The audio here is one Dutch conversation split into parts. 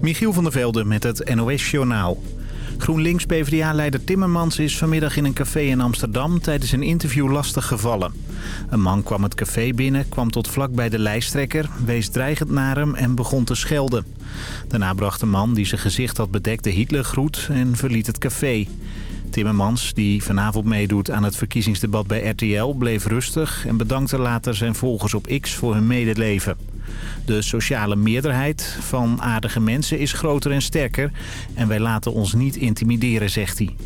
Michiel van der Velde met het NOS-journaal. GroenLinks-PVDA-leider Timmermans is vanmiddag in een café in Amsterdam tijdens een interview lastig gevallen. Een man kwam het café binnen, kwam tot vlak bij de lijsttrekker, wees dreigend naar hem en begon te schelden. Daarna bracht de man die zijn gezicht had bedekt de Hitlergroet en verliet het café. Timmermans, die vanavond meedoet aan het verkiezingsdebat bij RTL, bleef rustig en bedankte later zijn volgers op X voor hun medeleven. De sociale meerderheid van aardige mensen is groter en sterker en wij laten ons niet intimideren, zegt hij.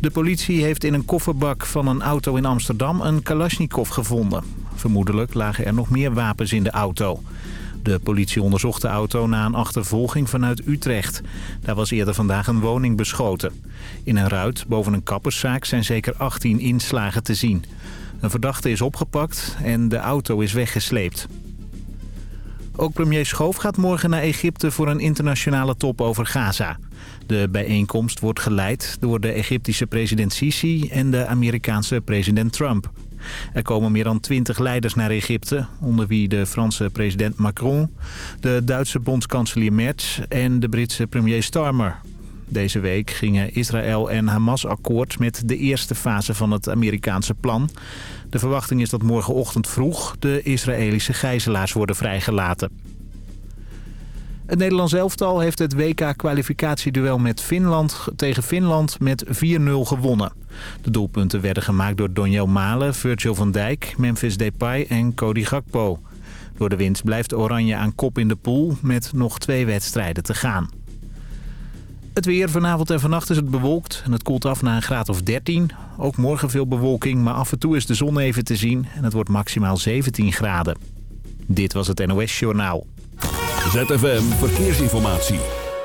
De politie heeft in een kofferbak van een auto in Amsterdam een Kalashnikov gevonden. Vermoedelijk lagen er nog meer wapens in de auto. De politie onderzocht de auto na een achtervolging vanuit Utrecht. Daar was eerder vandaag een woning beschoten. In een ruit boven een kapperszaak zijn zeker 18 inslagen te zien. Een verdachte is opgepakt en de auto is weggesleept. Ook premier Schoof gaat morgen naar Egypte voor een internationale top over Gaza. De bijeenkomst wordt geleid door de Egyptische president Sisi en de Amerikaanse president Trump. Er komen meer dan twintig leiders naar Egypte, onder wie de Franse president Macron, de Duitse bondskanselier Merz en de Britse premier Starmer. Deze week gingen Israël en Hamas akkoord met de eerste fase van het Amerikaanse plan. De verwachting is dat morgenochtend vroeg de Israëlische gijzelaars worden vrijgelaten. Het Nederlands elftal heeft het WK-kwalificatieduel met Finland tegen Finland met 4-0 gewonnen. De doelpunten werden gemaakt door Donjel Malen, Virgil van Dijk, Memphis Depay en Cody Gakpo. Door de winst blijft Oranje aan kop in de pool met nog twee wedstrijden te gaan. Het weer vanavond en vannacht is het bewolkt en het koelt af naar een graad of 13. Ook morgen veel bewolking, maar af en toe is de zon even te zien en het wordt maximaal 17 graden. Dit was het NOS Journaal. ZFM Verkeersinformatie.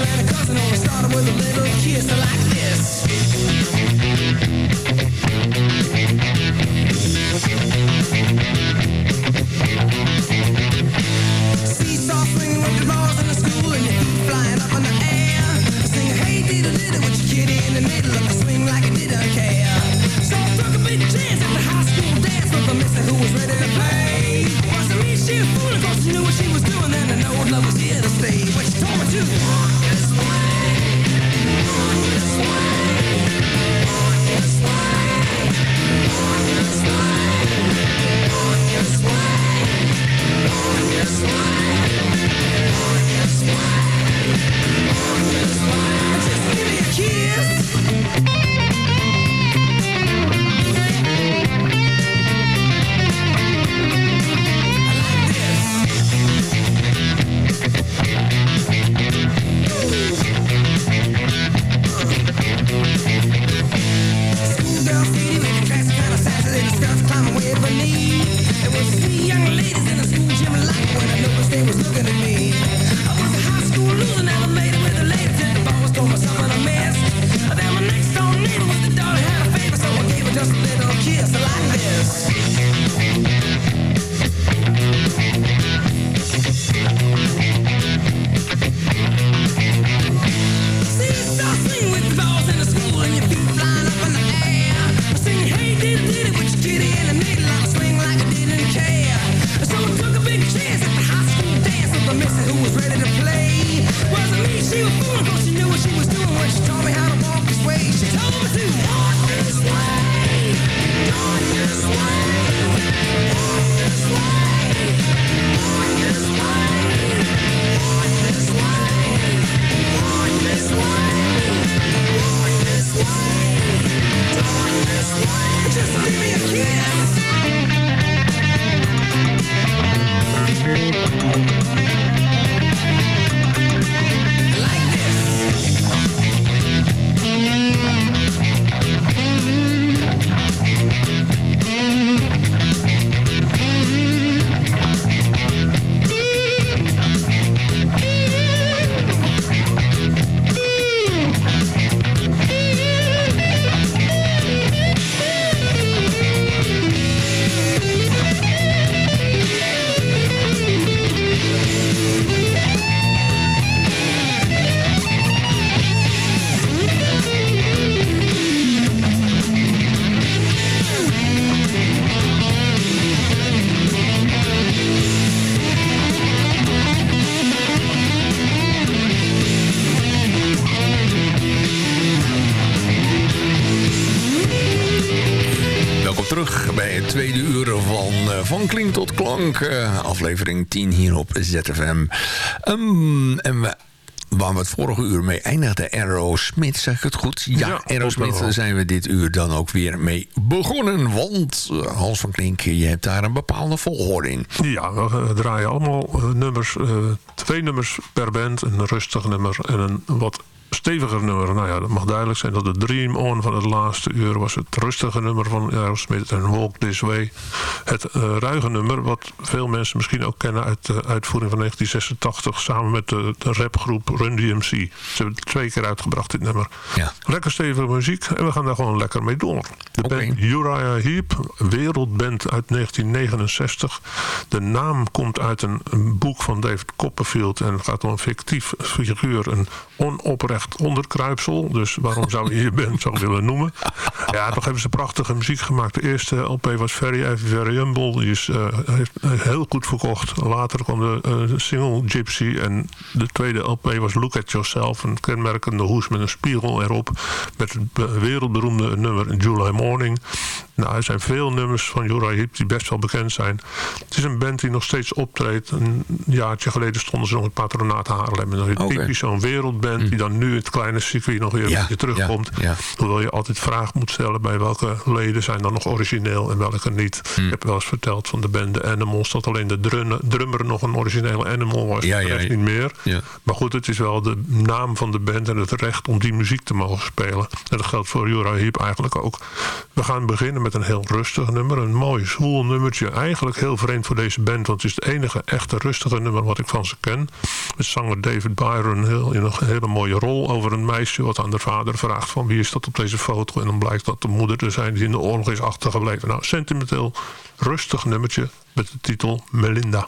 and a cousin, only started with a little kiss like this. Seesaw swinging bars in the school and flying up in the air. Hey diddle diddle with your kitty in the middle of swing like didn't care. So I took a big chance at the high school dance with a mister who was ready to play. Wasn't me she a fool, she knew what she this way. Van Klink tot Klank. Uh, aflevering 10 hier op ZFM. Um, en we waar we het vorige uur mee eindigden. Aerosmith, zeg ik het goed? Ja, ja Aerosmith zijn we dit uur dan ook weer mee begonnen. Want uh, Hans van Klink, je hebt daar een bepaalde volgorde in. Ja, we draaien allemaal nummers, twee nummers per band. Een rustig nummer en een wat steviger nummer. Nou ja, dat mag duidelijk zijn dat de Dream On van het laatste uur was het rustige nummer van Aerosmith en Walk This Way. Het uh, ruige nummer, wat veel mensen misschien ook kennen uit de uitvoering van 1986 samen met de, de rapgroep Run DMC. Ze hebben het twee keer uitgebracht, dit nummer. Ja. Lekker stevige muziek en we gaan daar gewoon lekker mee door. De okay. band Uriah Heep, wereldband uit 1969. De naam komt uit een, een boek van David Copperfield en het gaat om een fictief figuur, een onoprecht onderkruipsel. Dus waarom zou je je band zo willen noemen? Ja, toch hebben ze prachtige muziek gemaakt. De eerste LP was Very Very Humble. Die is uh, heeft heel goed verkocht. Later kwam de uh, single Gypsy. En de tweede LP was Look at Yourself. Een kenmerkende hoes met een spiegel erop. Met het wereldberoemde nummer July Morning. Nou, er zijn veel nummers van Uriah Heep die best wel bekend zijn. Het is een band die nog steeds optreedt. Een jaartje geleden stonden ze nog in Patronaat Haarlem. En okay. typisch zo'n wereldband die dan nu het kleine circuit nog weer ja, een beetje terugkomt. Ja, ja. Hoewel je altijd vraag moet stellen bij welke leden zijn dan nog origineel en welke niet. Mm. Ik heb wel eens verteld van de band The Animals dat alleen de drummer nog een originele Animal was. Ja, ja, niet meer. Maar goed, het is wel de naam van de band en het recht om die muziek te mogen spelen. En dat geldt voor Uriah Heep eigenlijk ook. We gaan beginnen met een heel rustig nummer. Een mooi zwoel nummertje. Eigenlijk heel vreemd voor deze band, want het is het enige echte rustige nummer wat ik van ze ken. Met zanger David Byron heel, in een hele mooie rol over een meisje wat aan de vader vraagt van wie is dat op deze foto. En dan blijkt dat de moeder te zijn die in de oorlog is achtergebleven. Nou, sentimenteel, rustig nummertje met de titel Melinda.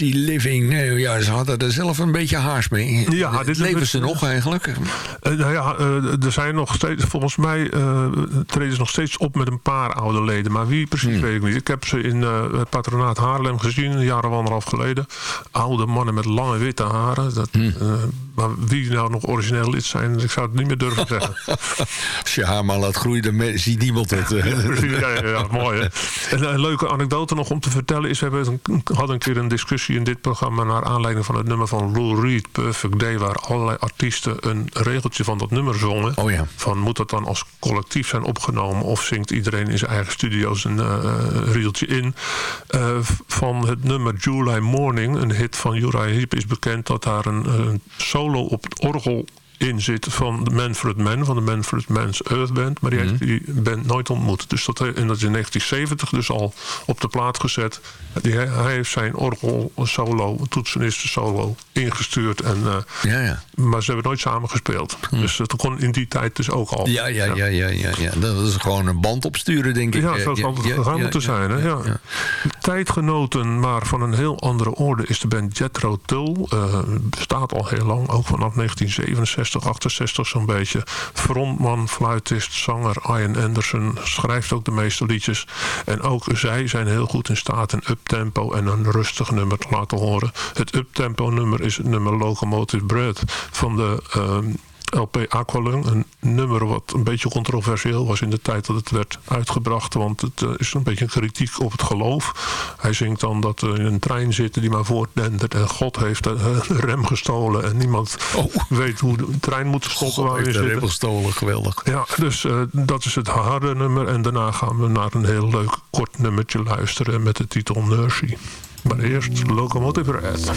Easy Living. Nee, ja, ze hadden er zelf een beetje haars mee. Ja, dit leven een- ze nog eigenlijk? Eh, nou ja, eh, er zijn nog steeds, volgens mij eh, treden ze nog steeds op met een paar oude leden. Maar wie precies weet ik niet. Ik heb ze in het patronaat Haarlem gezien, een jaar of anderhalf geleden. Oude mannen met lange witte haren. Dat, eh, maar wie nou nog origineel lid zijn, ik zou het niet meer durven zeggen. Als je haar maar laat groeien, ziet niemand het. ja, ja, ja, mooi hè. En een leuke anekdote nog om te vertellen is... we hebben een, hadden een keer een discussie in dit programma... naar aanleiding van het nummer van Lou Reed, Perfect Day... waar allerlei artiesten een regeltje van dat nummer zongen. Oh ja. Van moet dat dan als collectief zijn opgenomen... of zingt iedereen in zijn eigen studio's een eh riedeltje in. Eh, van het nummer July Morning, een hit van Uriah Heep... is bekend dat daar een, een solo op het orgel in zit van de Manfred Mann, van de Manfred Mann's Earth Band. Maar die heeft die band nooit ontmoet. Dus dat, en dat is in 1970 dus al op de plaat gezet. Die, hij heeft zijn orgel solo, toetsenisten solo ingestuurd. En, eh, Ja, ja. maar ze hebben nooit samen gespeeld. Dus dat kon in die tijd dus ook al. Ja, ja, ja, ja, ja, ja. Dat is gewoon een band opsturen, denk ik. Ja, Eh, zo zal het gegaan moeten zijn. Hè? Ja. Tijdgenoten, maar van een heel andere orde is de band Jethro Tull. Eh, bestaat al heel lang, ook vanaf 1967, 68 zo'n beetje. Frontman, fluitist, zanger Ian Anderson schrijft ook de meeste liedjes. En ook zij zijn heel goed in staat een uptempo en een rustig nummer te laten horen. Het uptempo nummer is het nummer Locomotive Bread van de... ehm, LP Aqualung. Een nummer wat een beetje controversieel was in de tijd dat het werd uitgebracht. Want het eh, is een beetje een kritiek op het geloof. Hij zingt dan dat we in een trein zitten die maar voortdendert. En God heeft de rem gestolen. En niemand weet hoe de trein moet stoppen. waar heeft de rem gestolen, geweldig. Ja, dus eh, dat is het harde nummer. En daarna gaan we naar een heel leuk kort nummertje luisteren met de titel Nursie. Maar eerst Locomotive Red.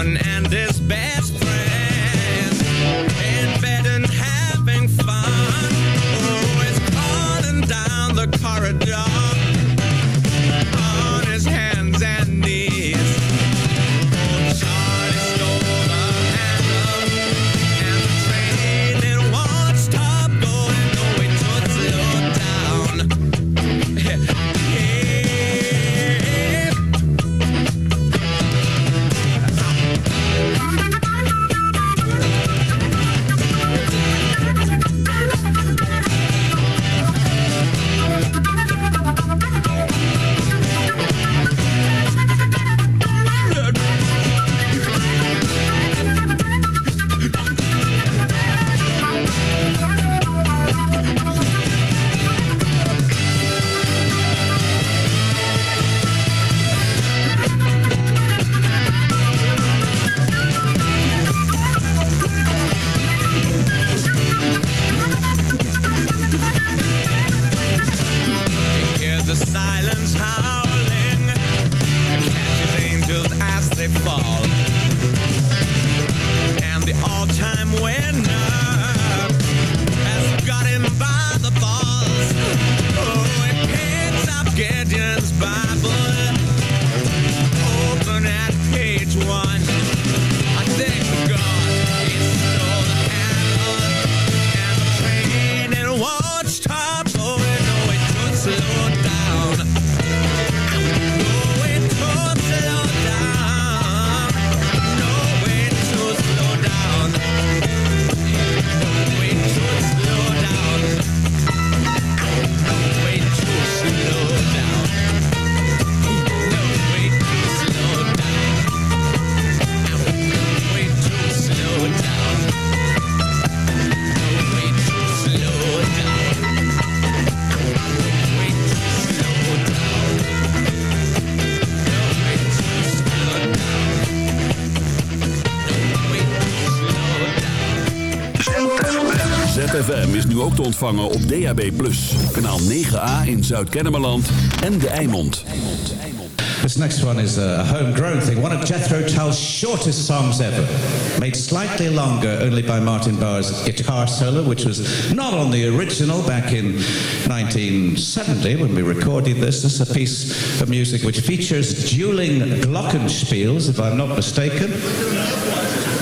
and ontvangen op DAB+. Kanaal 9A in Zuid-Kennemerland en De Eimond. This next one is a homegrown thing, one of Jethro Tull's shortest songs ever, made slightly longer only by Martin Barr's guitar solo, which was not on the original back in 1970 when we recorded this. This is a piece of music which features dueling glockenspiels, if I'm not mistaken.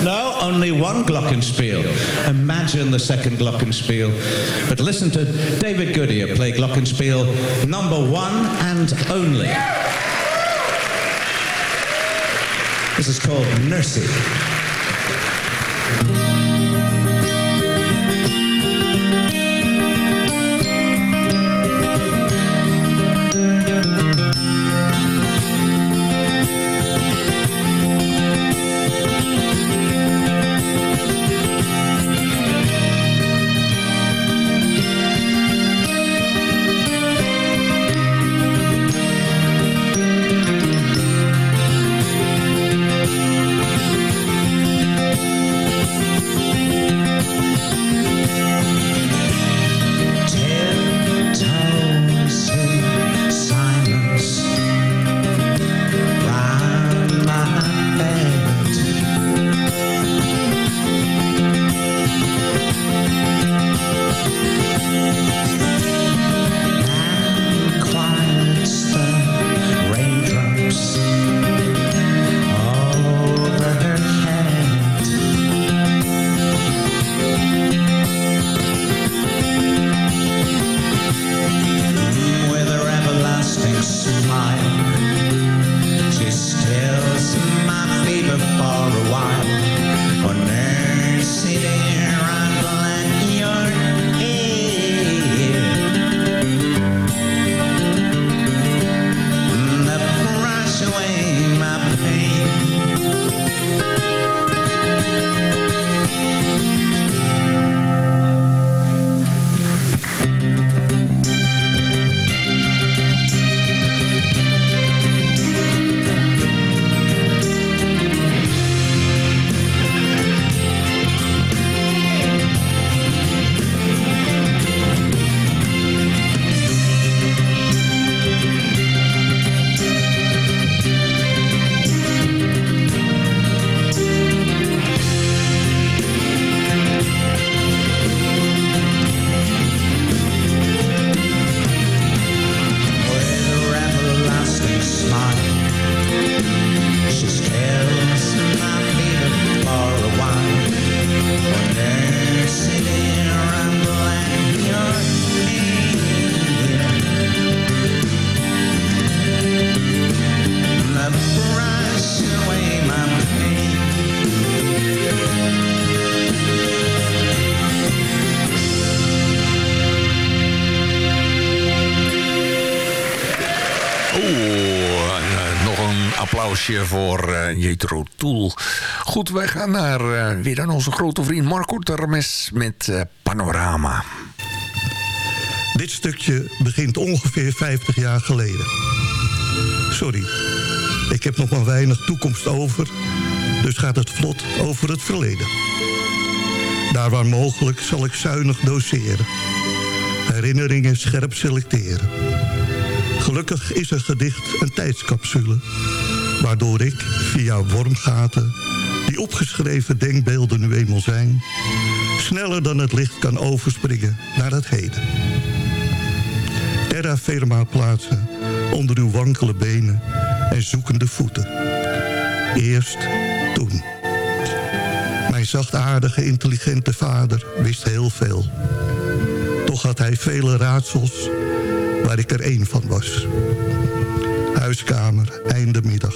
No, only one glockenspiel. Imagine the second glockenspiel. But listen to David Goodyear play glockenspiel number one and only. This is called Nursey. Voor eh Jethro Tool. Goed, wij gaan naar eh, weer aan onze grote vriend Marco Termes met eh, Panorama. Dit stukje begint ongeveer 50 jaar geleden. Sorry, ik heb nog maar weinig toekomst over, dus gaat het vlot over het verleden. Daar waar mogelijk zal ik zuinig doseren. Herinneringen scherp selecteren. Gelukkig is een gedicht een tijdscapsule... waardoor ik via wormgaten, die opgeschreven denkbeelden nu eenmaal zijn... sneller dan het licht kan overspringen naar het heden. Terra firma plaatsen onder uw wankele benen en zoekende voeten. Eerst toen. Mijn zachtaardige, intelligente vader wist heel veel. Toch had hij vele raadsels waar ik er één van was. Huiskamer, einde middag.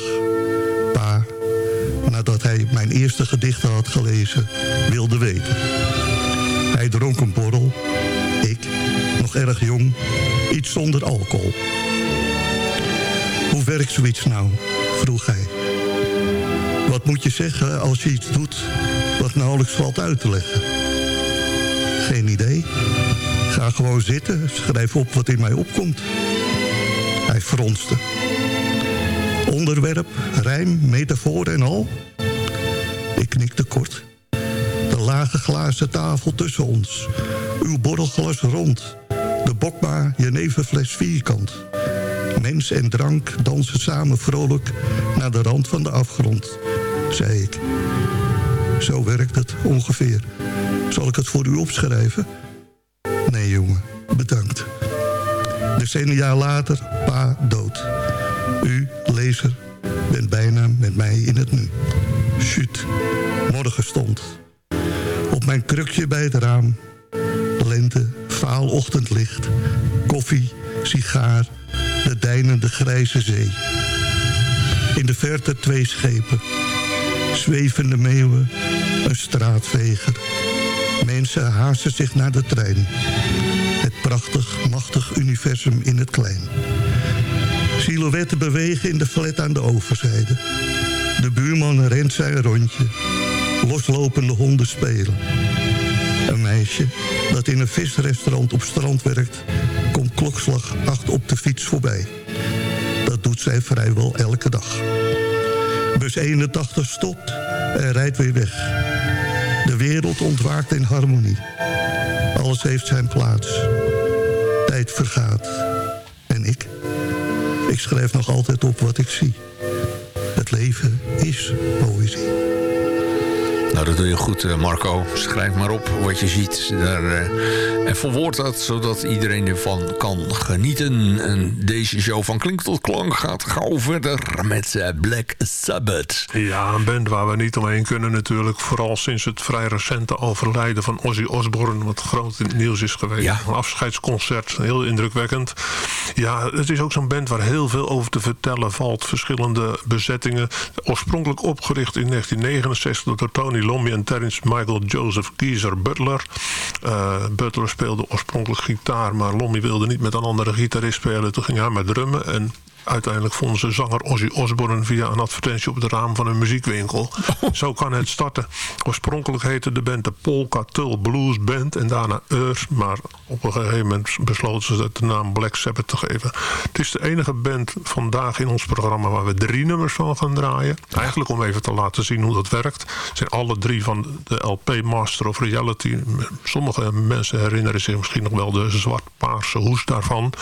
Pa, nadat hij mijn eerste gedichten had gelezen, wilde weten. Hij dronk een borrel. Ik, nog erg jong, iets zonder alcohol. Hoe werkt zoiets nou? vroeg hij. Wat moet je zeggen als je iets doet wat nauwelijks valt uit te leggen? Geen idee. Ga gewoon zitten, schrijf op wat in mij opkomt. Hij fronste. Onderwerp, rijm, metafoor en al? Ik knikte kort. De lage glazen tafel tussen ons. Uw borrelglas rond. De bokma jeneverfles vierkant. Mens en drank dansen samen vrolijk naar de rand van de afgrond, zei ik. Zo werkt het ongeveer. Zal ik het voor u opschrijven? Decennia later, pa dood. U, lezer, bent bijna met mij in het nu. Shoot, morgen stond. Op mijn krukje bij het raam. Lente, vaal ochtendlicht. Koffie, sigaar, de deinende grijze zee. In de verte twee schepen. Zwevende meeuwen, een straatveger. Mensen haasten zich naar de trein. Machtig universum in het klein. Silhouetten bewegen in de flat aan de overzijde. De buurman rent zijn rondje. Loslopende honden spelen. Een meisje dat in een visrestaurant op strand werkt... komt klokslag acht op de fiets voorbij. Dat doet zij vrijwel elke dag. Bus 81 stopt en rijdt weer weg. De wereld ontwaakt in harmonie. Alles heeft zijn plaats. Vergaat. En ik? Ik schrijf nog altijd op wat ik zie. Het leven is poëzie. Nou, dat doe je goed, eh, Marco. Schrijf maar op wat je ziet. Daar, eh, en verwoord dat, zodat iedereen ervan kan genieten. En deze show van Klink tot Klank gaat gauw verder met eh, Black Sabbath. Ja, een band waar we niet omheen kunnen natuurlijk. Vooral sinds het vrij recente overlijden van Ozzy Osbourne... wat groot in het nieuws is geweest. Ja. Een afscheidsconcert, heel indrukwekkend. Ja, het is ook zo'n band waar heel veel over te vertellen valt. Verschillende bezettingen. Oorspronkelijk opgericht in 1969 door Tony Lommy en Terence Michael Joseph Geezer Butler. Eh, Butler speelde oorspronkelijk gitaar... maar Lommy wilde niet met een andere gitarist spelen. Toen ging hij met drummen en... Uiteindelijk vonden ze zanger Ozzy Osbourne via een advertentie op het raam van een muziekwinkel. Zo kan het starten. Oorspronkelijk heette de band de Polka Tull Blues Band en daarna Earth. Maar op een gegeven moment besloten ze de naam Black Sabbath te geven. Het is de enige band vandaag in ons programma waar we drie nummers van gaan draaien. Eigenlijk om even te laten zien hoe dat werkt. Het zijn alle drie van de LP Master of Reality. Sommige mensen herinneren zich misschien nog wel de zwart-paarse hoes daarvan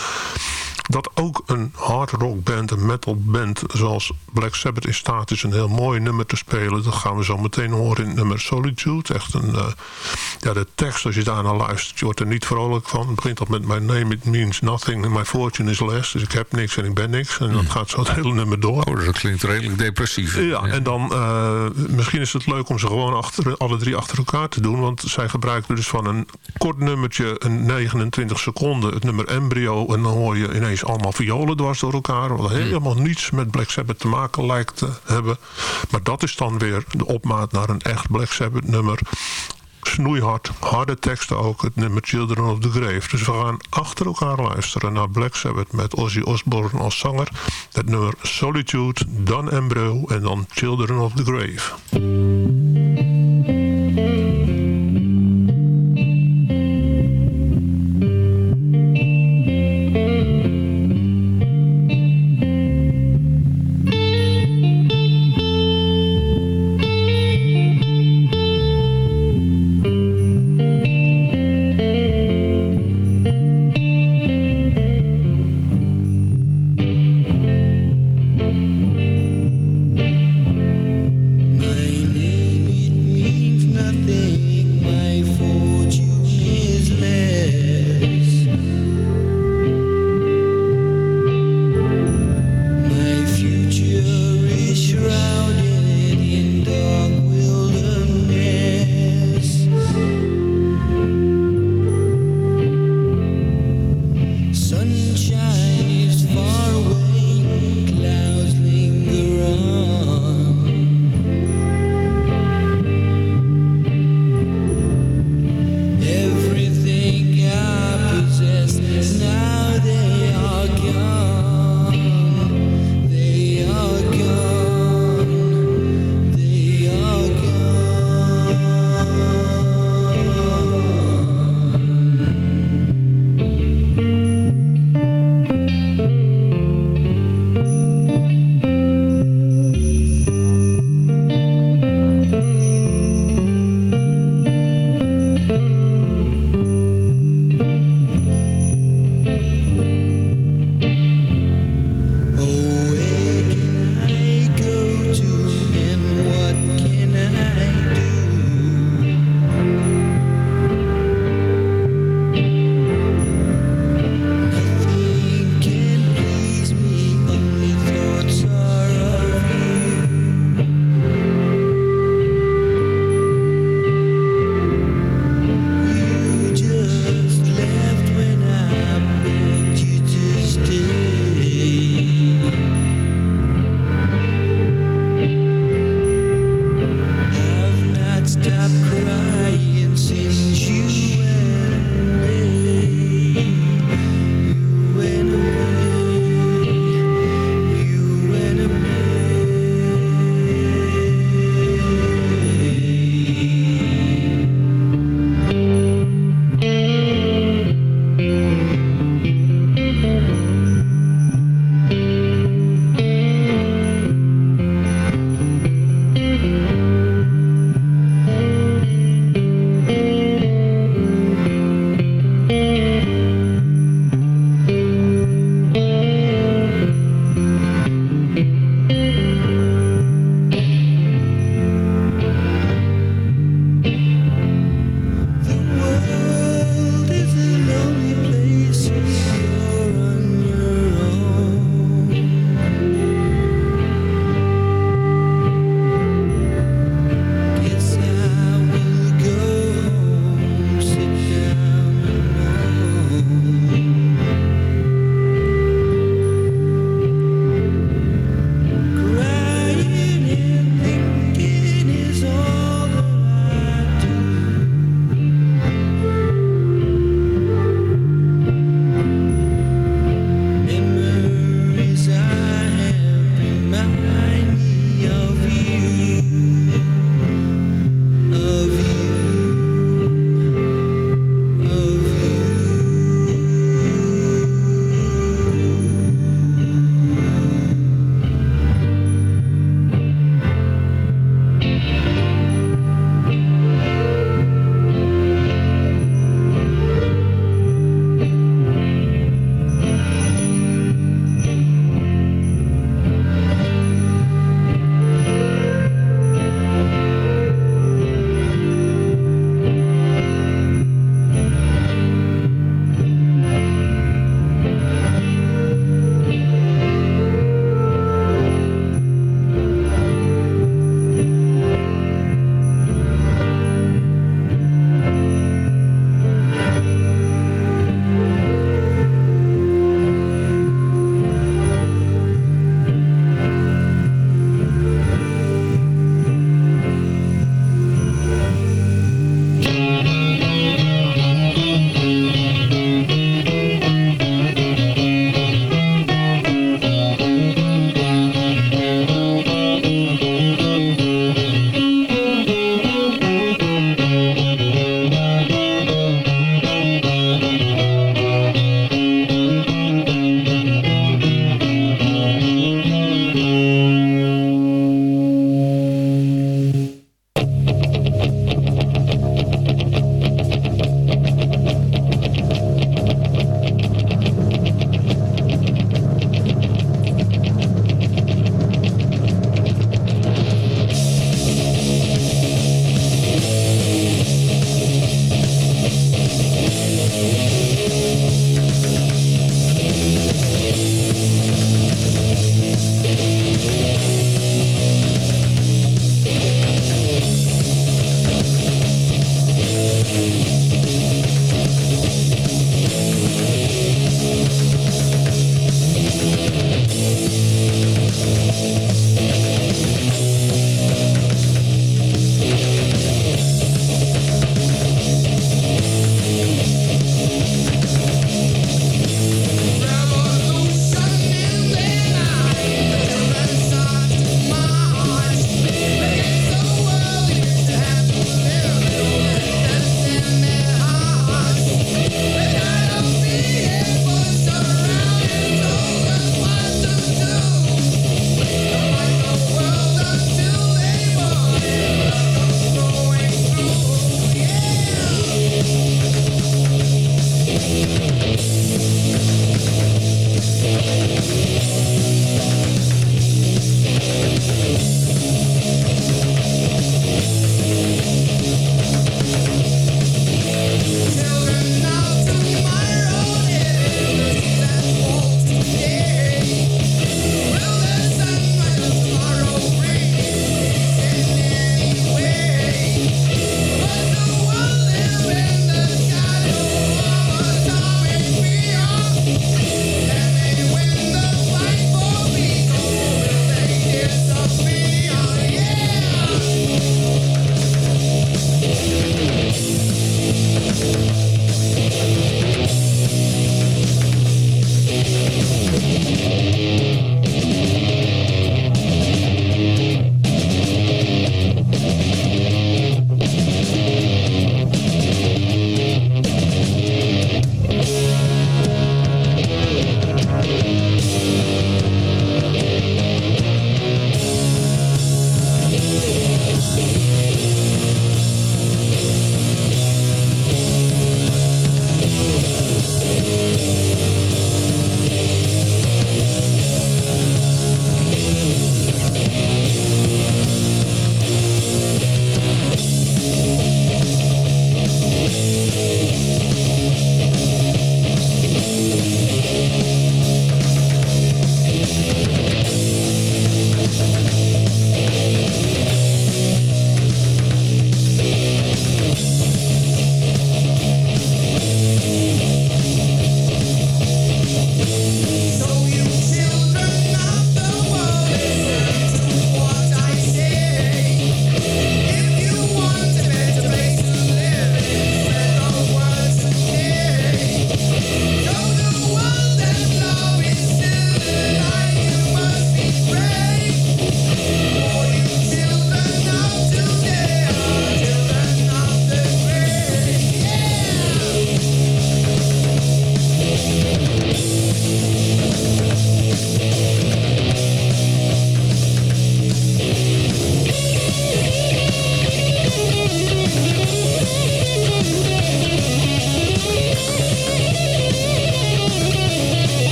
dat ook een hard rock band, een metal band zoals Black Sabbath in staat is een heel mooi nummer te spelen. Dat gaan we zo meteen horen in het nummer Solitude. Echt een, eh, ja, de tekst als je daarnaar luistert, je wordt er niet vrolijk van. Het begint al met My name it means nothing and my fortune is less. Dus ik heb niks en ik ben niks. En dat gaat zo het hele nummer door. Oh, dat klinkt redelijk depressief. Ja, en dan uh, misschien is het leuk om ze gewoon achter, alle drie achter elkaar te doen. Want zij gebruiken dus van een kort nummertje, een 29 seconden, het nummer Embryo. En dan hoor je ineens allemaal violen dwars door elkaar. Wat helemaal niets met Black Sabbath te maken lijkt te hebben. Maar dat is dan weer de opmaat naar een echt Black Sabbath nummer snoeihard, harde teksten ook, het nummer Children of the Grave. Dus we gaan achter elkaar luisteren naar Black Sabbath met Ozzy Osbourne als zanger. Het nummer Solitude, dan Embryo en dan Children of the Grave.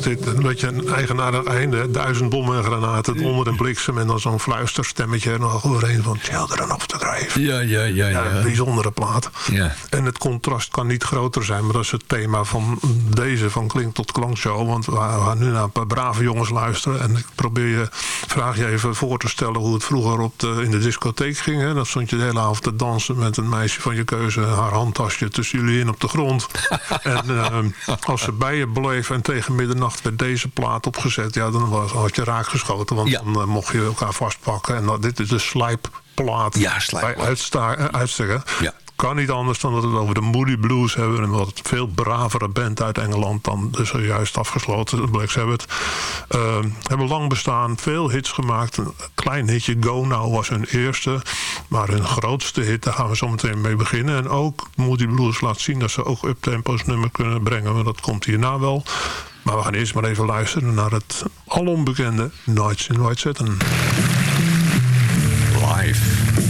Prachtig dit. Een beetje een eigenaardig einde. Duizend bommen en granaten, donder en bliksem... en dan zo'n fluisterstemmetje er nog overheen van... Children of the Grave. ja, ja, ja, Ja, een ja. bijzondere plaat. Ja. En het contrast kan niet groter zijn. Maar dat is het thema van deze, van Klink tot Klankshow. Want we gaan nu naar een paar brave jongens luisteren. En ik probeer je, vraag je even voor te stellen hoe het vroeger op de, in de discotheek ging. Hè? Dan stond je de hele avond te dansen met een meisje van je keuze. Haar handtasje tussen jullie in op de grond. en ehm, als ze bij je bleef en tegen middernacht werd deze plaat opgezet. Ja, dan was, had je raakgeschoten. Want Ja. dan eh, mocht je elkaar vastpakken. En dat, dit is de slijpplaat. Ja. Bij uitsta- eh, uitsteken. Ja. Kan niet anders dan dat we het over de Moody Blues hebben. Een wat veel bravere band uit Engeland dan de zojuist afgesloten Black Sabbath. Ehm, hebben lang bestaan, veel hits gemaakt. Een klein hitje, Go Now, was hun eerste. Maar hun grootste hit, daar gaan we zo meteen mee beginnen. En ook Moody Blues laat zien dat ze ook uptempo's nummer kunnen brengen. Maar dat komt hierna wel. Maar we gaan eerst maar even luisteren naar het alonbekende Nights in White Satin. Live.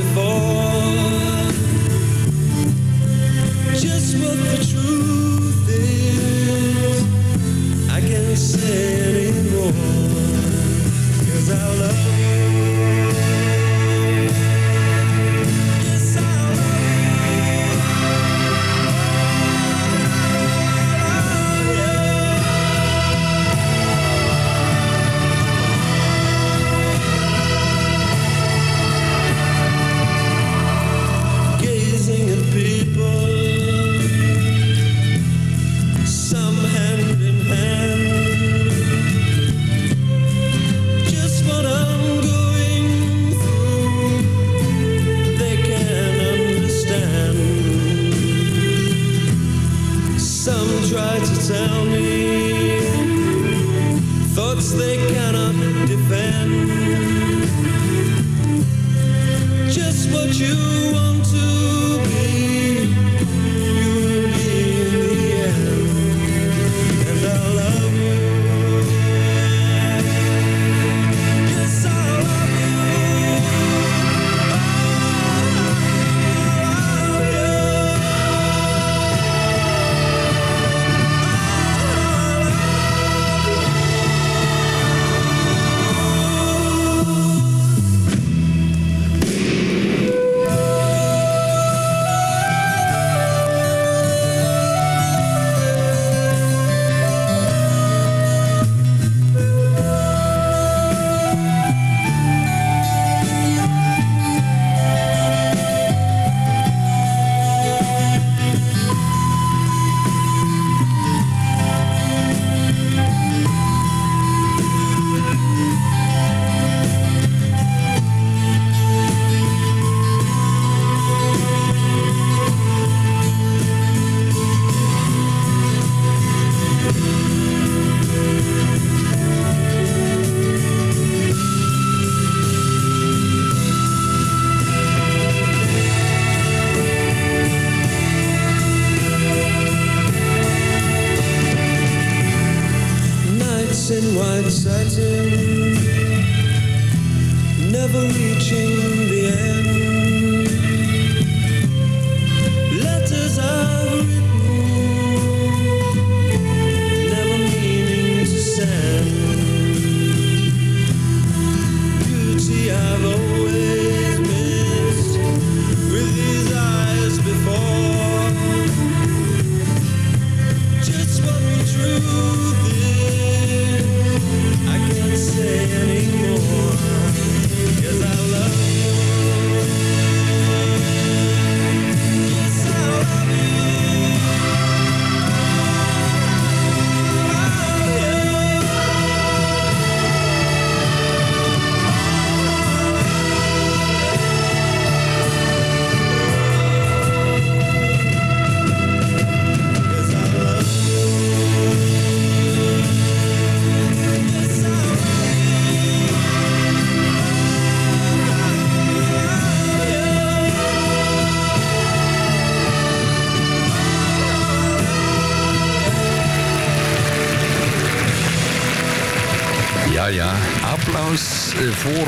applaus eh, voor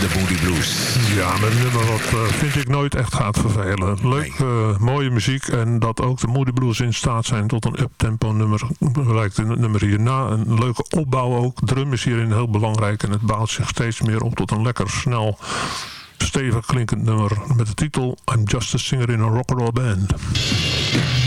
de Moody Blues. Ja, met een nummer wat eh, vind ik nooit echt gaat vervelen. Leuk, eh, mooie muziek en dat ook de Moody Blues in staat zijn tot een uptempo nummer. Lijkt een nummer hierna. Een leuke opbouw ook. Drum is hierin heel belangrijk en het bouwt zich steeds meer op tot een lekker snel stevig klinkend nummer met de titel I'm Just a Singer in a Rock'n'Roll Band. so many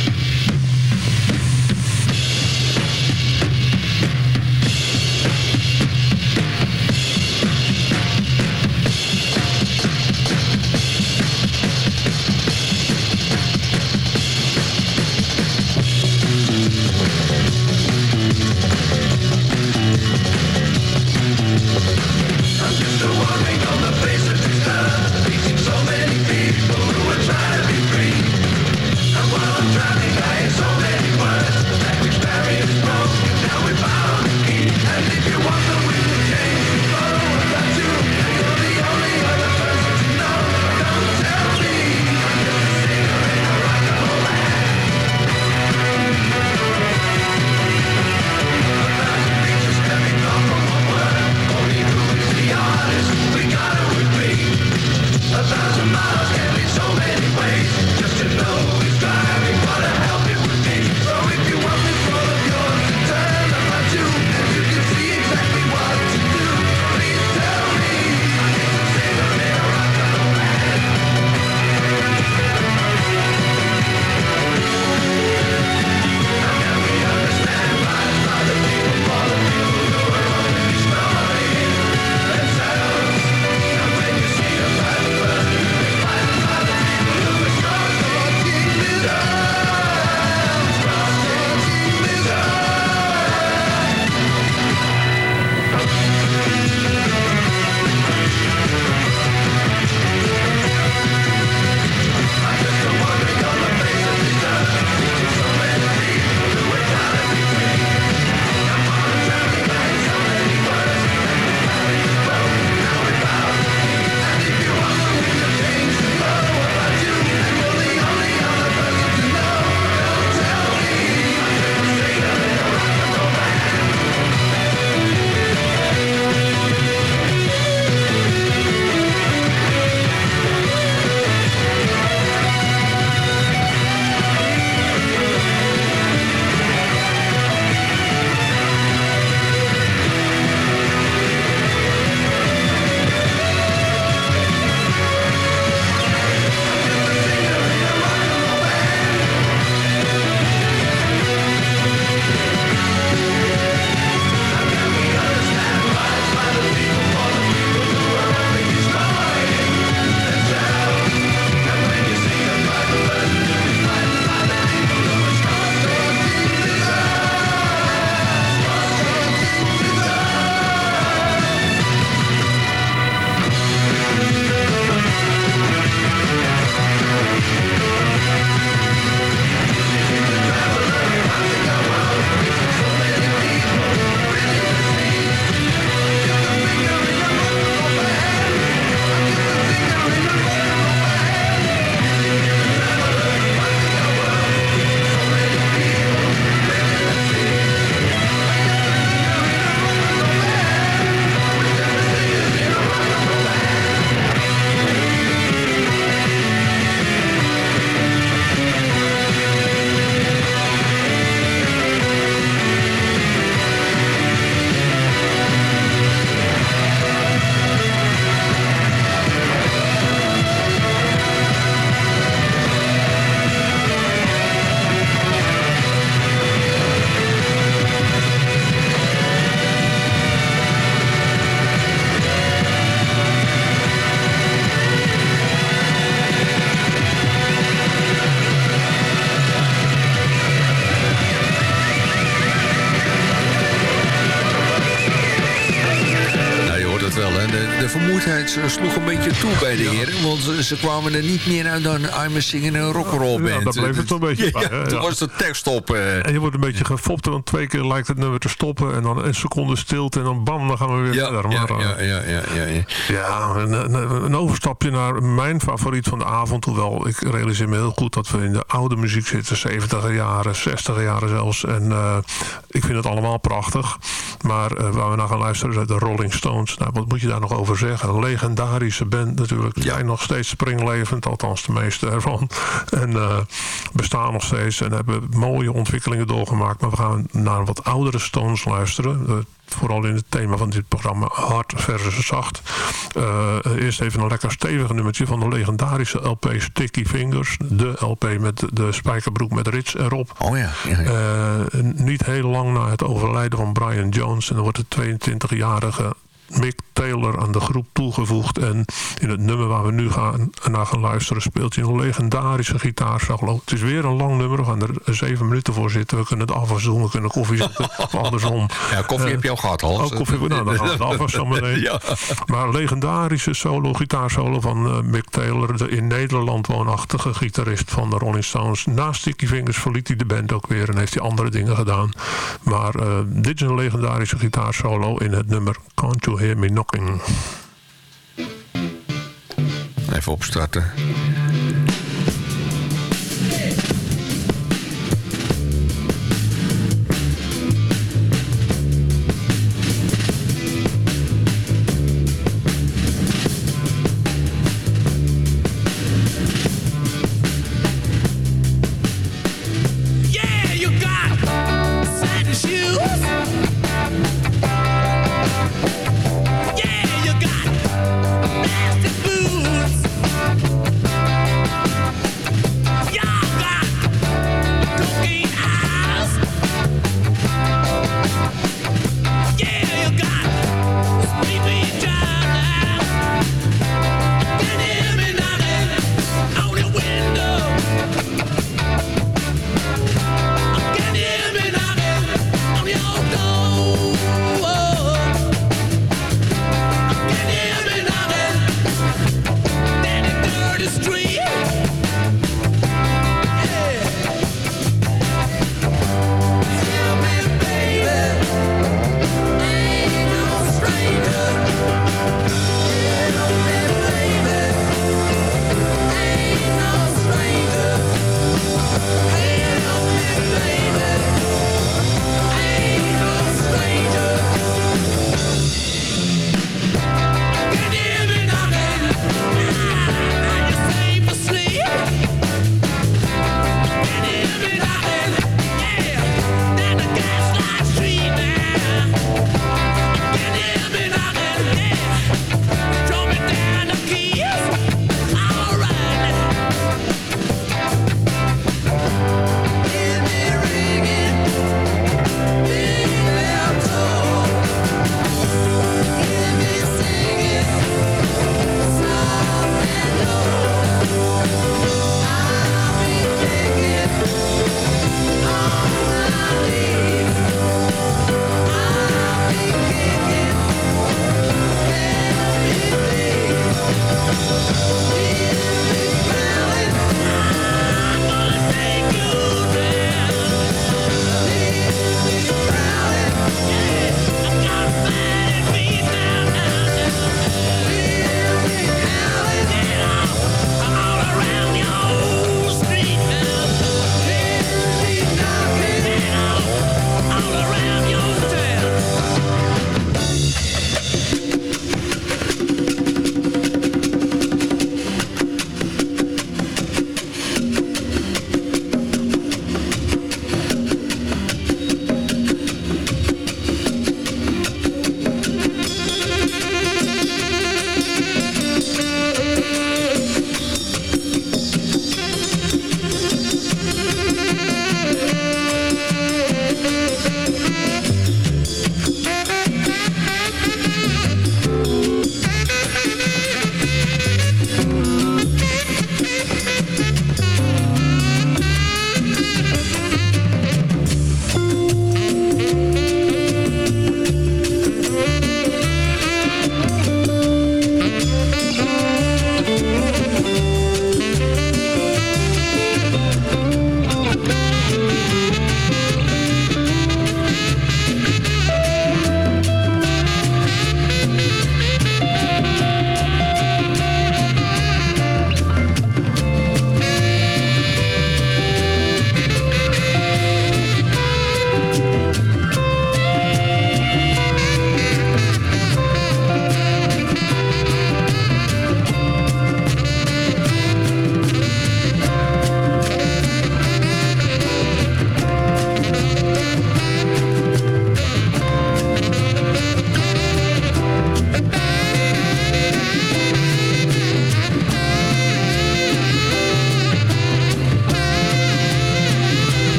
ze, kwamen er niet meer uit dan I'm a singing een rock'n'roll band. Ja, daar bleef het een beetje bij, toen was de tekst op. eh. En je wordt een beetje gefopt, want twee keer lijkt het nummer te stoppen. En dan een seconde stilte en dan bam, dan gaan we weer verder. ja, Maar, eh, ja, ja, ja, ja, ja. Ja, een, overstapje naar mijn favoriet van de avond. Hoewel, ik realiseer me heel goed dat we in de oude muziek zitten. 70 jaren, 60 jaren zelfs. En eh, ik vind het allemaal prachtig. Maar eh, waar we naar gaan luisteren zijn de Rolling Stones. Nou, wat moet je daar nog over zeggen? Een legendarische band natuurlijk. Zijn nog steeds springlevend, althans de meeste ervan. En eh, bestaan nog steeds en hebben mooie ontwikkelingen doorgemaakt. Maar we gaan naar wat oudere Stones luisteren. Eh, vooral in het thema van dit programma hard versus zacht. Eh, eerst even een lekker stevig nummertje van de legendarische LP Sticky Fingers. De LP met de spijkerbroek met rits erop. Oh ja. ja, ja. Niet heel lang na het overlijden van Brian Jones. En dan wordt de 22-jarige Mick Taylor aan de groep toegevoegd. En in het nummer waar we nu gaan, naar gaan luisteren... speelt hij een legendarische gitaarsolo. Het is weer een lang nummer. We gaan er zeven minuten voor zitten. We kunnen het afwas doen, we kunnen koffie zetten. of andersom. ja, koffie Eh, heb je al gehad, Hans. Oh, koffie, nou, dan gaan we het afwas meteen. Ja. Maar legendarische solo, gitaarsolo van eh, Mick Taylor. De in Nederland woonachtige gitarist van de Rolling Stones. Na Sticky Fingers verliet hij de band ook weer. En heeft hij andere dingen gedaan. Maar eh, dit is een legendarische gitaarsolo in het nummer Can't You Hear Me Knocking. Even opstarten.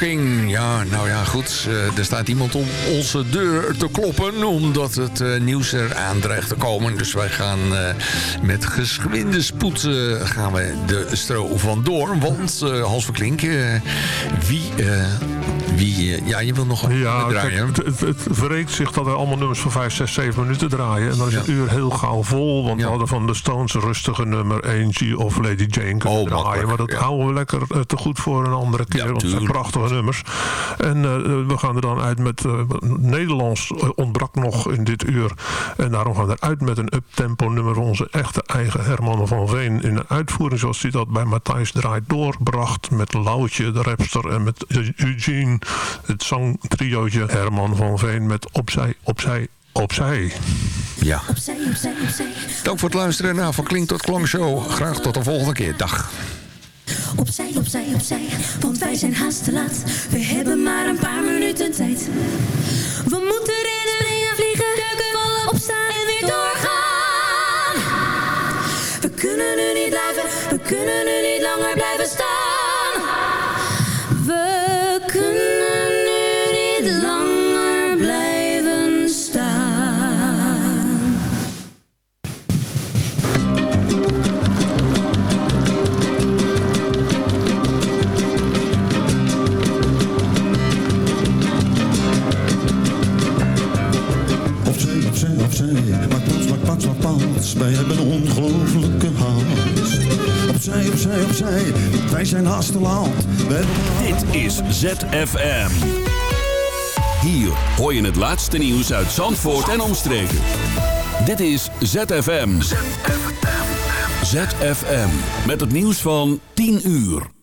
Knocking. Ja, nou ja, goed. eh, er staat iemand om onze deur te kloppen... omdat het eh, nieuws eraan dreigt te komen. Dus wij gaan eh, met geschwinde spoed gaan we de stro vandoor. Want, Hans Verklink, eh, wie... wie ja, je wil nog Ja, wat kijk, draaien. het, het, het verreekt zich dat wij allemaal nummers van 5, 6, 7 minuten draaien. En dan is het uur heel gauw vol. Want we hadden van de Stones een rustige nummer Angie of Lady Jane kunnen Oh, draaien. makkelijk, Maar dat ja. houden we lekker te goed voor een andere keer. want het zijn prachtige nummers. En we gaan er dan uit met... eh, Nederlands eh, ontbrak nog in dit uur. En daarom gaan we eruit met een uptempo nummer van onze echte eigen Herman van Veen. In een uitvoering zoals hij dat bij Matthijs Draait doorbracht. Met Loutje, de rapster. En met Eugene, het zangtriootje Herman van Veen. Met Opzij, Opzij, Opzij. Ja. Dank voor het luisteren naar Van Klink tot Klank Show. Graag tot de volgende keer. Dag. Opzij, opzij, opzij, want wij zijn haast te laat. We hebben maar een paar minuten tijd. We moeten rennen, springen, vliegen, duiken, vallen, opstaan en weer doorgaan. We kunnen nu niet blijven, we kunnen nu niet langer blijven staan. Plaats, maak plaats. Wij hebben een ongelofelijke haast. Opzij, opzij, opzij, wij zijn haast te laat. Dit is ZFM. Hier hoor je het laatste nieuws uit Zandvoort en omstreken. Dit is ZFM. ZFM. Met het nieuws van 10 uur.